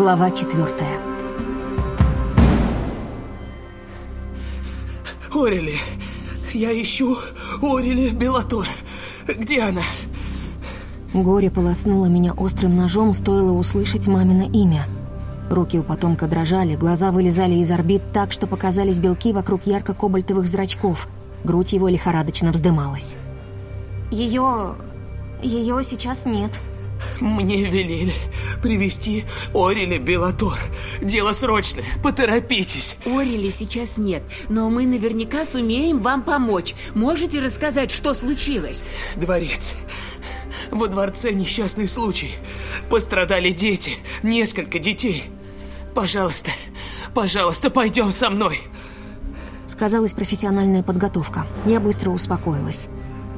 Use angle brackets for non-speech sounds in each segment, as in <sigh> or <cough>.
Глава четвертая. Орели, я ищу Орели Белатор. Где она? Горе полоснуло меня острым ножом, стоило услышать мамино имя. Руки у потомка дрожали, глаза вылезали из орбит так, что показались белки вокруг ярко-кобальтовых зрачков. Грудь его лихорадочно вздымалась. Ее... ее сейчас нет. Мне велели привести Орели Белатор. Дело срочное, поторопитесь. Орели сейчас нет, но мы наверняка сумеем вам помочь. Можете рассказать, что случилось? Дворец. Во дворце несчастный случай. Пострадали дети, несколько детей. Пожалуйста, пожалуйста, пойдем со мной. Сказалась профессиональная подготовка. Я быстро успокоилась.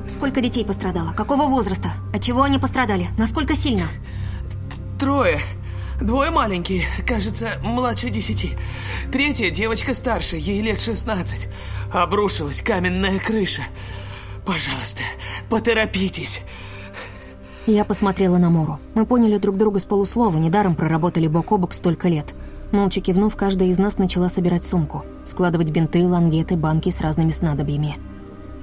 Сколько детей пострадало? Какого возраста? От чего они пострадали? Насколько сильно? Трое. Двое маленькие, кажется, младше десяти. Третья девочка старше, ей лет шестнадцать. Обрушилась каменная крыша. Пожалуйста, поторопитесь. Я посмотрела на Мору. Мы поняли друг друга с полуслова, недаром проработали бок о бок столько лет. Молча кивнув, каждая из нас начала собирать сумку. Складывать бинты, лангеты, банки с разными снадобьями.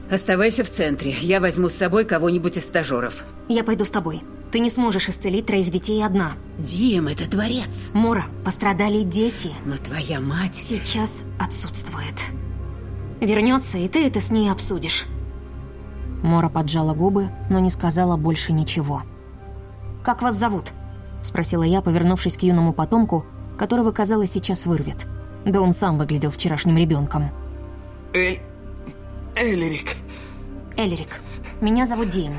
Оставайся в центре. Я возьму с собой кого-нибудь из стажеров. Я пойду с тобой. Ты не сможешь исцелить троих детей одна. Дим, это дворец. Мора, пострадали дети. Но твоя мать... Сейчас отсутствует. Вернется, и ты это с ней обсудишь. Мора поджала губы, но не сказала больше ничего. «Как вас зовут?» — спросила я, повернувшись к юному потомку, которого, казалось, сейчас вырвет. Да он сам выглядел вчерашним ребенком. Эль... Элерик. Элерик. Меня зовут Дим.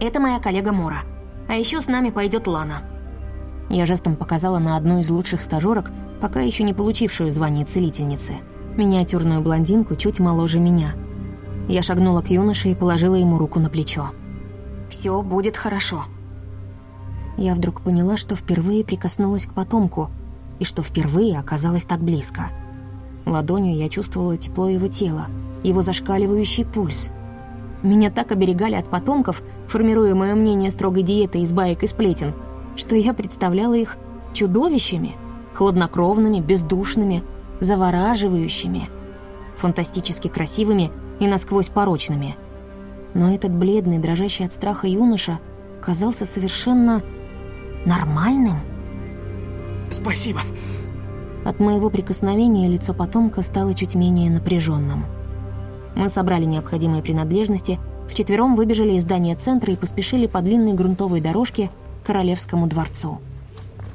Это моя коллега Мора. А еще с нами пойдет Лана. Я жестом показала на одну из лучших стажерок, пока еще не получившую звание целительницы. Миниатюрную блондинку чуть моложе меня. Я шагнула к юноше и положила ему руку на плечо. «Все будет хорошо». Я вдруг поняла, что впервые прикоснулась к потомку, и что впервые оказалась так близко. Ладонью я чувствовала тепло его тела, его зашкаливающий пульс. Меня так оберегали от потомков, формируя мое мнение строгой диеты из баек и сплетен, что я представляла их чудовищами, хладнокровными, бездушными, завораживающими, фантастически красивыми и насквозь порочными. Но этот бледный, дрожащий от страха юноша казался совершенно нормальным. Спасибо. От моего прикосновения лицо потомка стало чуть менее напряженным. Мы собрали необходимые принадлежности, вчетвером выбежали из здания центра и поспешили по длинной грунтовой дорожке к Королевскому дворцу.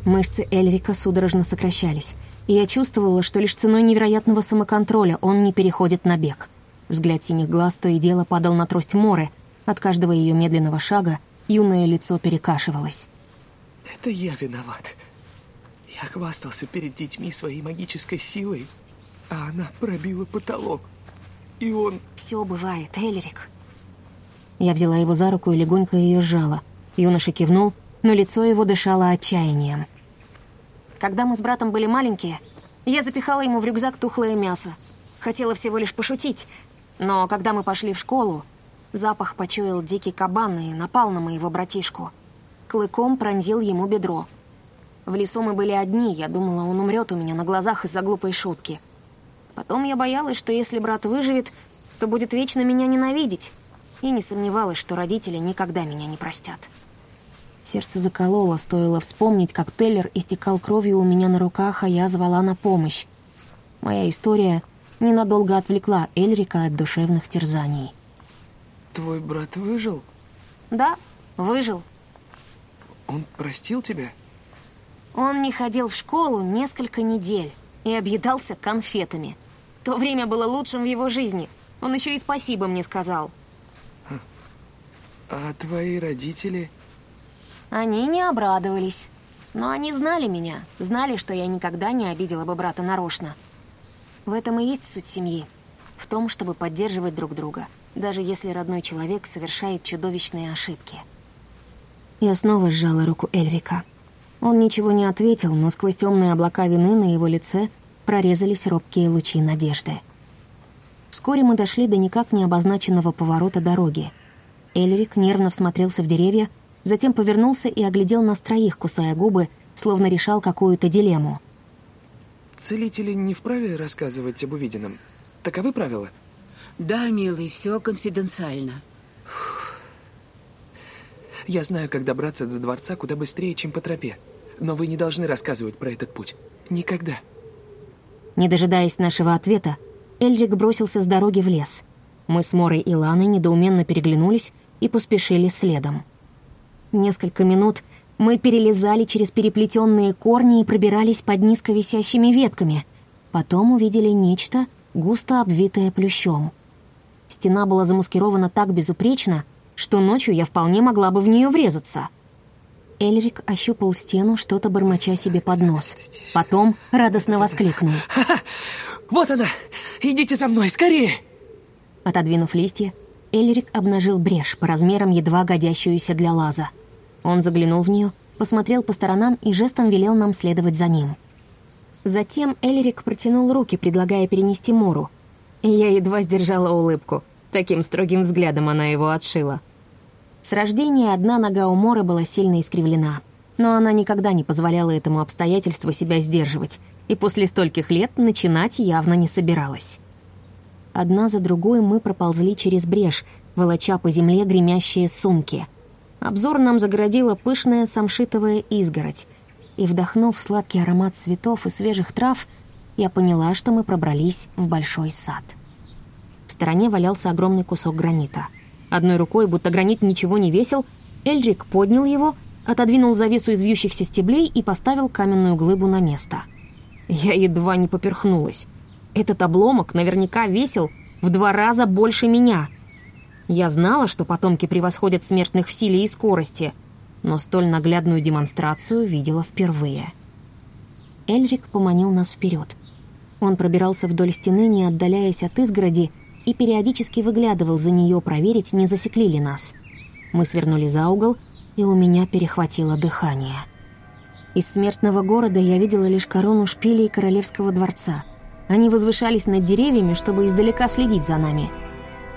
Мышцы Эльрика судорожно сокращались, и я чувствовала, что лишь ценой невероятного самоконтроля он не переходит на бег. Взгляд синих глаз то и дело падал на трость Моры. От каждого ее медленного шага юное лицо перекашивалось. Это я виноват. Я хвастался перед детьми своей магической силой, а она пробила потолок. И он... Все бывает, Эльрик. Я взяла его за руку и легонько ее сжала. Юноша кивнул, но лицо его дышало отчаянием. Когда мы с братом были маленькие, я запихала ему в рюкзак тухлое мясо. Хотела всего лишь пошутить, но когда мы пошли в школу, запах почуял дикий кабан и напал на моего братишку. Клыком пронзил ему бедро. В лесу мы были одни, я думала, он умрет у меня на глазах из-за глупой шутки. Потом я боялась, что если брат выживет, то будет вечно меня ненавидеть. И не сомневалась, что родители никогда меня не простят. Сердце закололо, стоило вспомнить, как Теллер истекал кровью у меня на руках, а я звала на помощь. Моя история ненадолго отвлекла Эльрика от душевных терзаний. Твой брат выжил? Да, выжил. Он простил тебя? Он не ходил в школу несколько недель и объедался конфетами. То время было лучшим в его жизни. Он еще и спасибо мне сказал. А твои родители? Они не обрадовались. Но они знали меня, знали, что я никогда не обидела бы брата нарочно. В этом и есть суть семьи. В том, чтобы поддерживать друг друга, даже если родной человек совершает чудовищные ошибки. Я снова сжала руку Эльрика. Он ничего не ответил, но сквозь темные облака вины на его лице прорезались робкие лучи надежды. Вскоре мы дошли до никак не обозначенного поворота дороги. Эльрик нервно всмотрелся в деревья, затем повернулся и оглядел нас троих, кусая губы, словно решал какую-то дилемму. Целители не вправе рассказывать об увиденном. Таковы правила? Да, милый, все конфиденциально. Я знаю, как добраться до дворца куда быстрее, чем по тропе. Но вы не должны рассказывать про этот путь. Никогда. Не дожидаясь нашего ответа, Эльрик бросился с дороги в лес. Мы с Морой и Ланой недоуменно переглянулись и поспешили следом. Несколько минут мы перелезали через переплетенные корни и пробирались под низко висящими ветками. Потом увидели нечто, густо обвитое плющом. Стена была замаскирована так безупречно, что ночью я вполне могла бы в нее врезаться. Эльрик ощупал стену, что-то бормоча себе под нос. Потом радостно воскликнул. <laughs> Вот она! Идите за мной, скорее! Отодвинув листья, Эльрик обнажил брешь по размерам едва годящуюся для лаза. Он заглянул в нее, посмотрел по сторонам и жестом велел нам следовать за ним. Затем Эльрик протянул руки, предлагая перенести Мору. Я едва сдержала улыбку. Таким строгим взглядом она его отшила. С рождения одна нога у Моры была сильно искривлена, но она никогда не позволяла этому обстоятельству себя сдерживать, и после стольких лет начинать явно не собиралась. Одна за другой мы проползли через брешь, волоча по земле гремящие сумки. Обзор нам загородила пышная самшитовая изгородь, и, вдохнув сладкий аромат цветов и свежих трав, я поняла, что мы пробрались в большой сад. В стороне валялся огромный кусок гранита — Одной рукой, будто гранит ничего не весил, Эльрик поднял его, отодвинул завесу из вьющихся стеблей и поставил каменную глыбу на место. Я едва не поперхнулась. Этот обломок наверняка весил в два раза больше меня. Я знала, что потомки превосходят смертных в силе и скорости, но столь наглядную демонстрацию видела впервые. Эльрик поманил нас вперед. Он пробирался вдоль стены, не отдаляясь от изгороди, и периодически выглядывал за нее проверить, не засекли ли нас. Мы свернули за угол, и у меня перехватило дыхание. Из смертного города я видела лишь корону шпилей королевского дворца. Они возвышались над деревьями, чтобы издалека следить за нами.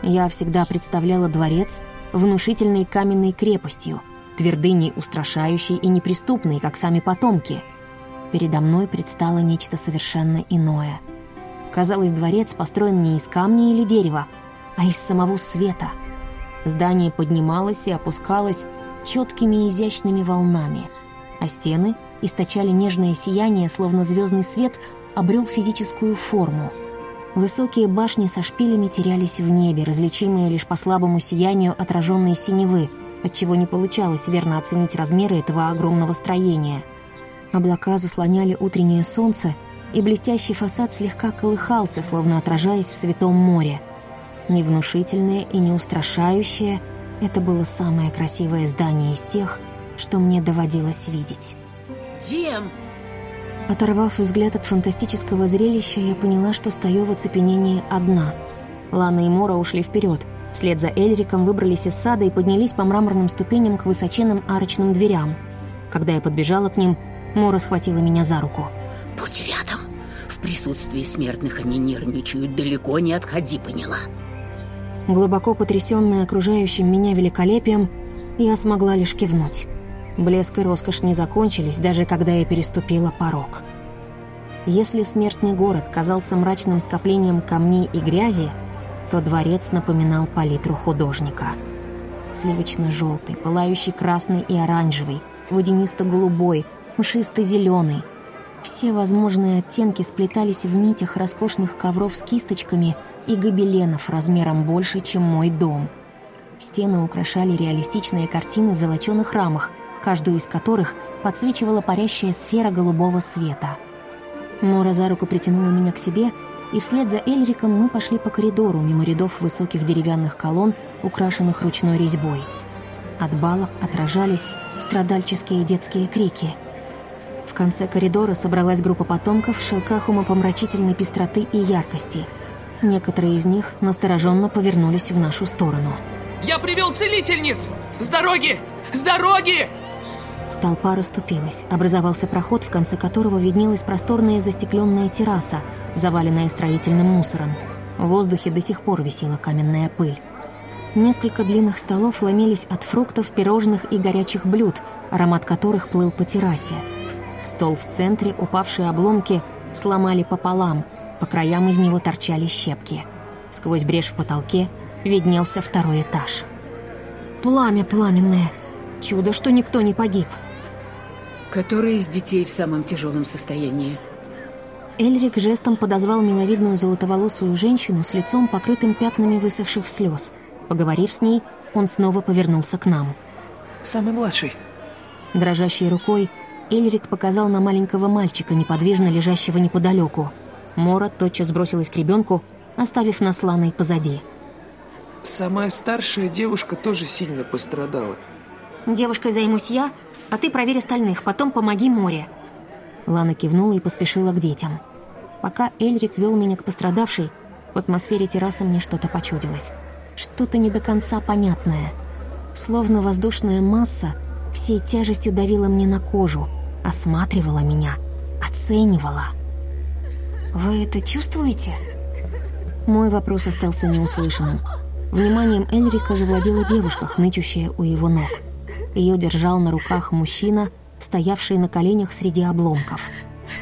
Я всегда представляла дворец внушительной каменной крепостью, твердыней устрашающей и неприступной, как сами потомки. Передо мной предстало нечто совершенно иное — Казалось, дворец построен не из камня или дерева, а из самого света. Здание поднималось и опускалось четкими изящными волнами, а стены источали нежное сияние, словно звездный свет обрел физическую форму. Высокие башни со шпилями терялись в небе, различимые лишь по слабому сиянию отраженной синевы, отчего не получалось верно оценить размеры этого огромного строения. Облака заслоняли утреннее солнце, и блестящий фасад слегка колыхался, словно отражаясь в святом море. Невнушительное и неустрашающее, это было самое красивое здание из тех, что мне доводилось видеть. Дем! Оторвав взгляд от фантастического зрелища, я поняла, что стою в оцепенении одна. Лана и Мора ушли вперед. Вслед за Эльриком выбрались из сада и поднялись по мраморным ступеням к высоченным арочным дверям. Когда я подбежала к ним, Мора схватила меня за руку — Будь рядом. Присутствии смертных они нервничают. Далеко не отходи, поняла? Глубоко потрясенная окружающим меня великолепием, я смогла лишь кивнуть. Блеск и роскошь не закончились, даже когда я переступила порог. Если смертный город казался мрачным скоплением камней и грязи, то дворец напоминал палитру художника. Сливочно-желтый, пылающий красный и оранжевый, водянисто-голубой, мшисто-зеленый, все возможные оттенки сплетались в нитях роскошных ковров с кисточками и гобеленов размером больше, чем мой дом. Стены украшали реалистичные картины в золоченых рамах, каждую из которых подсвечивала парящая сфера голубого света. Мора за руку притянула меня к себе, и вслед за Эльриком мы пошли по коридору мимо рядов высоких деревянных колонн, украшенных ручной резьбой. От балок отражались страдальческие детские крики — в конце коридора собралась группа потомков в шелках умопомрачительной пестроты и яркости. Некоторые из них настороженно повернулись в нашу сторону. «Я привел целительниц! С дороги! С дороги!» Толпа расступилась. Образовался проход, в конце которого виднелась просторная застекленная терраса, заваленная строительным мусором. В воздухе до сих пор висела каменная пыль. Несколько длинных столов ломились от фруктов, пирожных и горячих блюд, аромат которых плыл по террасе. Стол в центре, упавшие обломки сломали пополам, по краям из него торчали щепки. Сквозь брешь в потолке виднелся второй этаж. Пламя пламенное. Чудо, что никто не погиб. Который из детей в самом тяжелом состоянии? Эльрик жестом подозвал миловидную золотоволосую женщину с лицом, покрытым пятнами высохших слез. Поговорив с ней, он снова повернулся к нам. Самый младший. Дрожащей рукой Эльрик показал на маленького мальчика, неподвижно лежащего неподалеку. Мора тотчас бросилась к ребенку, оставив нас Ланой позади. Самая старшая девушка тоже сильно пострадала. Девушкой займусь я, а ты проверь остальных, потом помоги Море. Лана кивнула и поспешила к детям. Пока Эльрик вел меня к пострадавшей, в атмосфере террасы мне что-то почудилось. Что-то не до конца понятное. Словно воздушная масса всей тяжестью давила мне на кожу, осматривала меня, оценивала. «Вы это чувствуете?» Мой вопрос остался неуслышанным. Вниманием Эльрика завладела девушка, хнычущая у его ног. Ее держал на руках мужчина, стоявший на коленях среди обломков.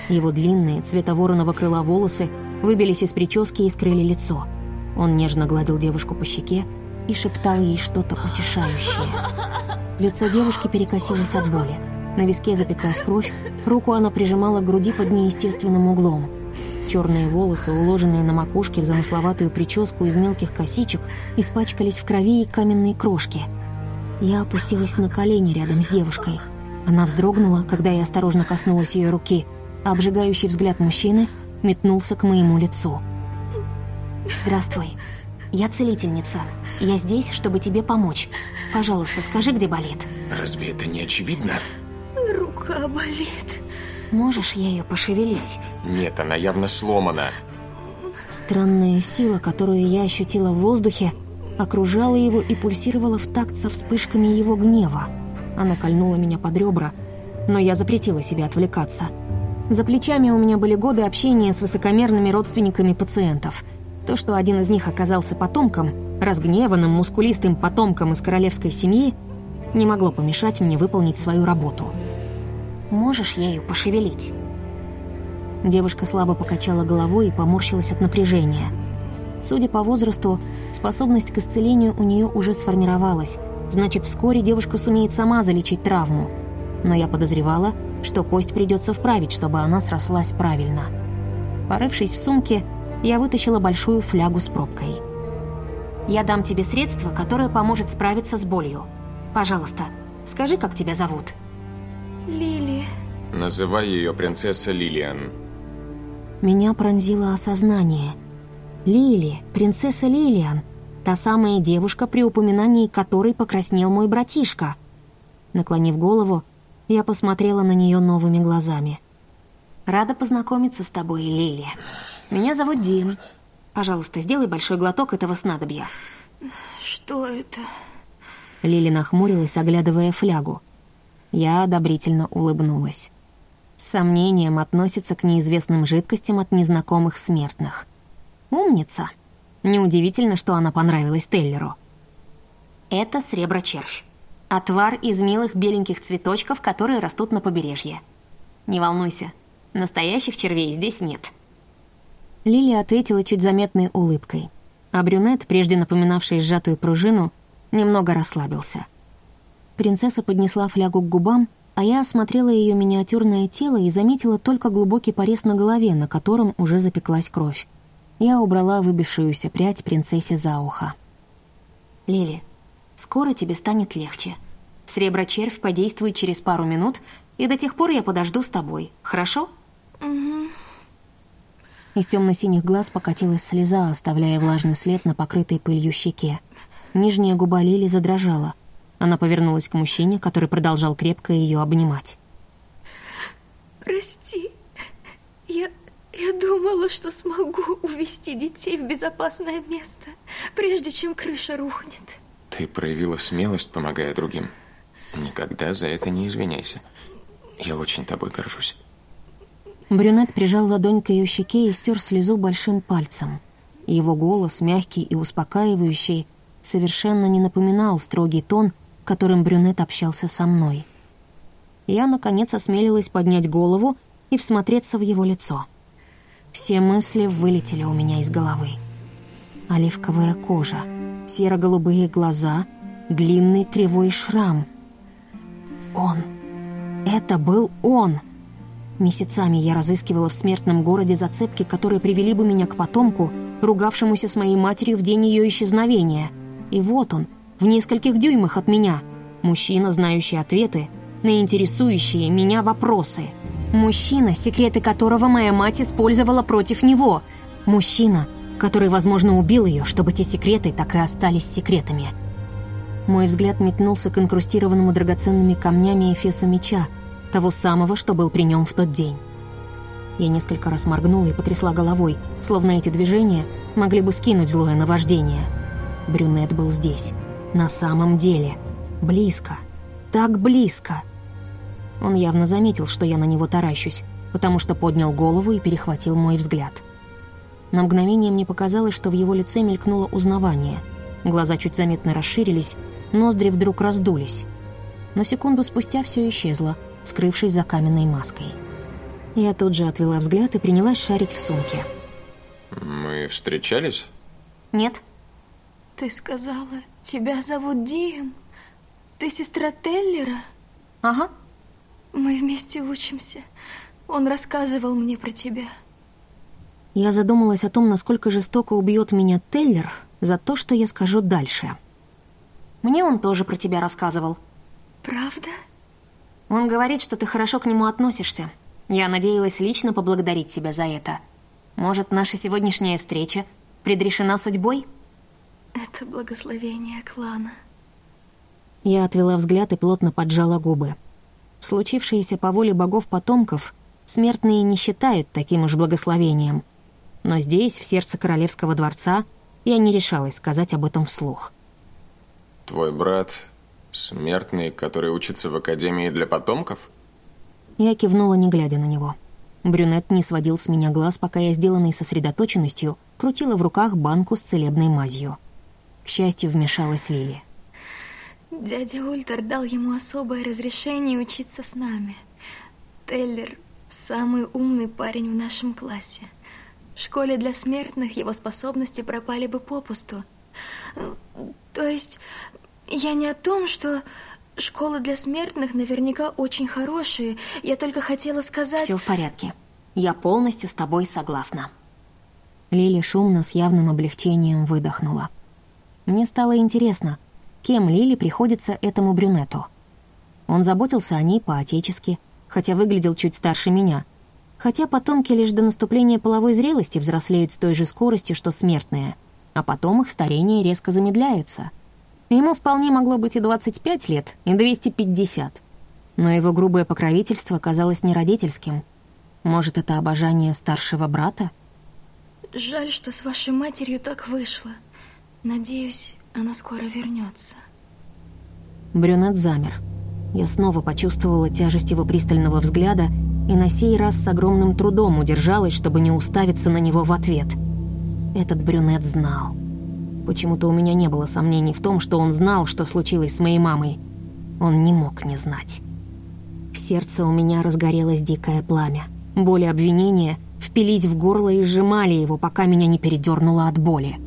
Его длинные, цвета вороного крыла волосы выбились из прически и скрыли лицо. Он нежно гладил девушку по щеке и шептал ей что-то утешающее. Лицо девушки перекосилось от боли. На виске запеклась кровь, руку она прижимала к груди под неестественным углом. Черные волосы, уложенные на макушке в замысловатую прическу из мелких косичек, испачкались в крови и каменной крошке. Я опустилась на колени рядом с девушкой. Она вздрогнула, когда я осторожно коснулась ее руки, а обжигающий взгляд мужчины метнулся к моему лицу. «Здравствуй. Я целительница. Я здесь, чтобы тебе помочь. Пожалуйста, скажи, где болит». Разве это не очевидно? Рука болит. Можешь ею пошевелить? Нет, она явно сломана. Странная сила, которую я ощутила в воздухе, окружала его и пульсировала в такт со вспышками его гнева. Она кольнула меня под ребра, но я запретила себе отвлекаться. За плечами у меня были годы общения с высокомерными родственниками пациентов. То, что один из них оказался потомком, разгневанным, мускулистым потомком из королевской семьи, не могло помешать мне выполнить свою работу. Можешь ею пошевелить? Девушка слабо покачала головой и поморщилась от напряжения. Судя по возрасту, способность к исцелению у нее уже сформировалась, значит, вскоре девушка сумеет сама залечить травму. Но я подозревала, что кость придется вправить, чтобы она срослась правильно. Порывшись в сумке, я вытащила большую флягу с пробкой. Я дам тебе средство, которое поможет справиться с болью. Пожалуйста, скажи, как тебя зовут. Лили. Называй ее принцесса Лилиан. Меня пронзило осознание. Лили, принцесса Лилиан, та самая девушка, при упоминании которой покраснел мой братишка. Наклонив голову, я посмотрела на нее новыми глазами. Рада познакомиться с тобой, Лили. Меня зовут Дин. Пожалуйста, сделай большой глоток этого снадобья. Что это? Лили нахмурилась, оглядывая флягу. Я одобрительно улыбнулась. С сомнением относится к неизвестным жидкостям от незнакомых смертных. Умница. Неудивительно, что она понравилась Теллеру. Это сребро-червь. Отвар из милых беленьких цветочков, которые растут на побережье. Не волнуйся, настоящих червей здесь нет. Лили ответила чуть заметной улыбкой, а брюнет, прежде напоминавший сжатую пружину, немного расслабился. Принцесса поднесла флягу к губам, а я осмотрела ее миниатюрное тело и заметила только глубокий порез на голове, на котором уже запеклась кровь. Я убрала выбившуюся прядь принцессе за ухо. Лили, скоро тебе станет легче. Сребро-червь подействует через пару минут, и до тех пор я подожду с тобой, хорошо? Угу. Из темно-синих глаз покатилась слеза, оставляя влажный след на покрытой пылью щеке. Нижняя губа Лили задрожала. Она повернулась к мужчине, который продолжал крепко ее обнимать. Прости. Я... Я думала, что смогу увести детей в безопасное место, прежде чем крыша рухнет. Ты проявила смелость, помогая другим. Никогда за это не извиняйся. Я очень тобой горжусь. Брюнет прижал ладонь к ее щеке и стер слезу большим пальцем. Его голос, мягкий и успокаивающий, совершенно не напоминал строгий тон, которым брюнет общался со мной. Я, наконец, осмелилась поднять голову и всмотреться в его лицо. Все мысли вылетели у меня из головы. Оливковая кожа, серо-голубые глаза, длинный кривой шрам. Он. Это был он. Месяцами я разыскивала в смертном городе зацепки, которые привели бы меня к потомку, ругавшемуся с моей матерью в день ее исчезновения. И вот он, в нескольких дюймах от меня. Мужчина, знающий ответы на интересующие меня вопросы. Мужчина, секреты которого моя мать использовала против него. Мужчина, который, возможно, убил ее, чтобы те секреты так и остались секретами. Мой взгляд метнулся к инкрустированному драгоценными камнями эфесу меча, того самого, что был при нем в тот день. Я несколько раз моргнула и потрясла головой, словно эти движения могли бы скинуть злое наваждение. Брюнет был здесь, на самом деле, близко, так близко. Он явно заметил, что я на него таращусь, потому что поднял голову и перехватил мой взгляд. На мгновение мне показалось, что в его лице мелькнуло узнавание. Глаза чуть заметно расширились, ноздри вдруг раздулись. Но секунду спустя все исчезло — скрывшись за каменной маской. Я тут же отвела взгляд и принялась шарить в сумке. Мы встречались? Нет. Ты сказала, тебя зовут Дием? Ты сестра Теллера? Ага. Мы вместе учимся. Он рассказывал мне про тебя. Я задумалась о том, насколько жестоко убьет меня Теллер за то, что я скажу дальше. Мне он тоже про тебя рассказывал. Правда? Он говорит, что ты хорошо к нему относишься. Я надеялась лично поблагодарить тебя за это. Может, наша сегодняшняя встреча предрешена судьбой? Это благословение клана. Я отвела взгляд и плотно поджала губы. Случившееся по воле богов-потомков смертные не считают таким уж благословением. Но здесь, в сердце королевского дворца, я не решалась сказать об этом вслух. Твой брат Смертный, который учится в Академии для потомков? Я кивнула, не глядя на него. Брюнет не сводил с меня глаз, пока я, сделанной сосредоточенностью, крутила в руках банку с целебной мазью. Счастью, вмешалась Лили. Дядя Ультер дал ему особое разрешение учиться с нами. Теллер — самый умный парень в нашем классе. В школе для смертных его способности пропали бы попусту. То есть я не о том, что школы для смертных наверняка очень хорошие. Я только хотела сказать... Все в порядке. Я полностью с тобой согласна. Лили шумно с явным облегчением выдохнула. Мне стало интересно, кем Лили приходится этому брюнету. Он заботился о ней по-отечески, хотя выглядел чуть старше меня. Хотя потомки лишь до наступления половой зрелости взрослеют с той же скоростью, что смертные, а потом их старение резко замедляется — Ему вполне могло быть и 25 лет, и 250. Но его грубое покровительство казалось не родительским. Может, это обожание старшего брата? Жаль, что с вашей матерью так вышло. Надеюсь, она скоро вернется. Брюнет замер. Я снова почувствовала тяжесть его пристального взгляда и на сей раз с огромным трудом удержалась, чтобы не уставиться на него в ответ. Этот брюнет знал. Почему-то у меня не было сомнений в том, что он знал, что случилось с моей мамой. Он не мог не знать. В сердце у меня разгорелось дикое пламя. Боли обвинения впились в горло и сжимали его, пока меня не передернуло от боли.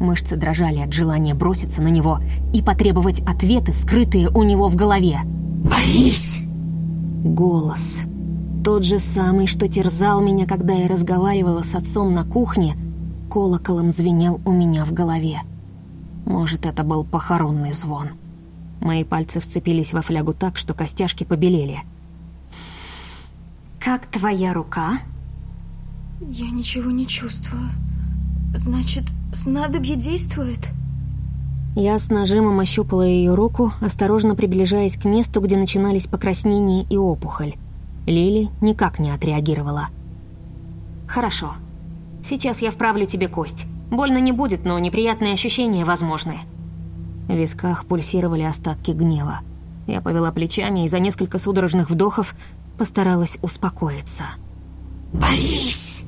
Мышцы дрожали от желания броситься на него и потребовать ответы, скрытые у него в голове. «Борис!» Голос. Тот же самый, что терзал меня, когда я разговаривала с отцом на кухне — колоколом звенел у меня в голове. Может, это был похоронный звон. Мои пальцы вцепились во флягу так, что костяшки побелели. «Как твоя рука?» «Я ничего не чувствую. Значит, снадобье действует?» Я с нажимом ощупала ее руку, осторожно приближаясь к месту, где начинались покраснения и опухоль. Лили никак не отреагировала. «Хорошо», Сейчас я вправлю тебе кость. Больно не будет, но неприятные ощущения возможны». В висках пульсировали остатки гнева. Я повела плечами и за несколько судорожных вдохов постаралась успокоиться. «Борис!»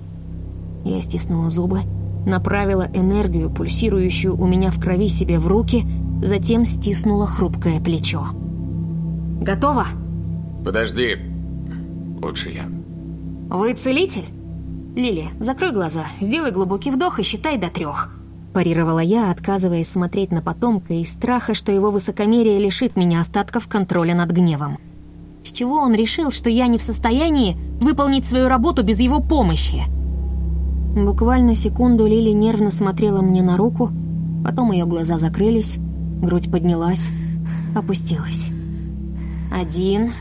Я стиснула зубы, направила энергию, пульсирующую у меня в крови себе в руки, затем стиснула хрупкое плечо. «Готово?» Подожди. Лучше я. Вы целитель? Лили, закрой глаза, сделай глубокий вдох и считай до трех. Парировала я, отказываясь смотреть на потомка из страха, что его высокомерие лишит меня остатков контроля над гневом. С чего он решил, что я не в состоянии выполнить свою работу без его помощи? Буквально секунду Лили нервно смотрела мне на руку, потом ее глаза закрылись, грудь поднялась, опустилась. Один,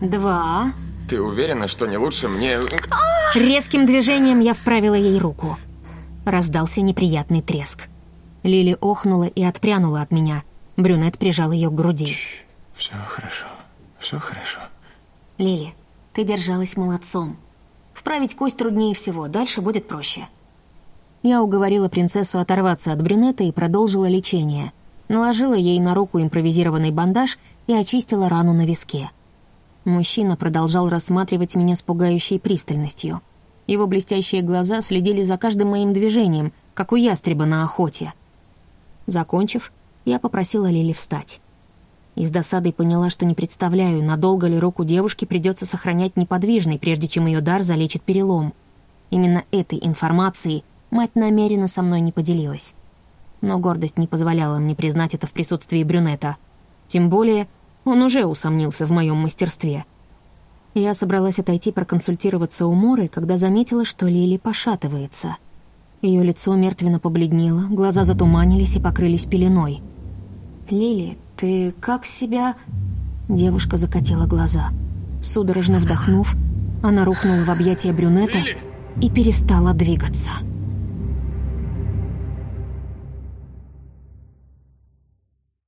два... Ты уверена, что не лучше мне... Резким движением я вправила ей руку. Раздался неприятный треск. Лили охнула и отпрянула от меня. Брюнет прижал ее к груди. Все хорошо, все хорошо. Лили, ты держалась молодцом. Вправить кость труднее всего, дальше будет проще. Я уговорила принцессу оторваться от брюнета и продолжила лечение. Наложила ей на руку импровизированный бандаж и очистила рану на виске. Мужчина продолжал рассматривать меня с пугающей пристальностью. Его блестящие глаза следили за каждым моим движением, как у ястреба на охоте. Закончив, я попросила Лили встать. И с досадой поняла, что не представляю, надолго ли руку девушки придется сохранять неподвижной, прежде чем ее дар залечит перелом. Именно этой информацией мать намеренно со мной не поделилась. Но гордость не позволяла мне признать это в присутствии брюнета. Тем более, он уже усомнился в моем мастерстве. Я собралась отойти проконсультироваться у Моры, когда заметила, что Лили пошатывается. Ее лицо мертвенно побледнело, глаза затуманились и покрылись пеленой. «Лили, ты как себя...» Девушка закатила глаза. Судорожно вдохнув, она рухнула в объятия брюнета и перестала двигаться.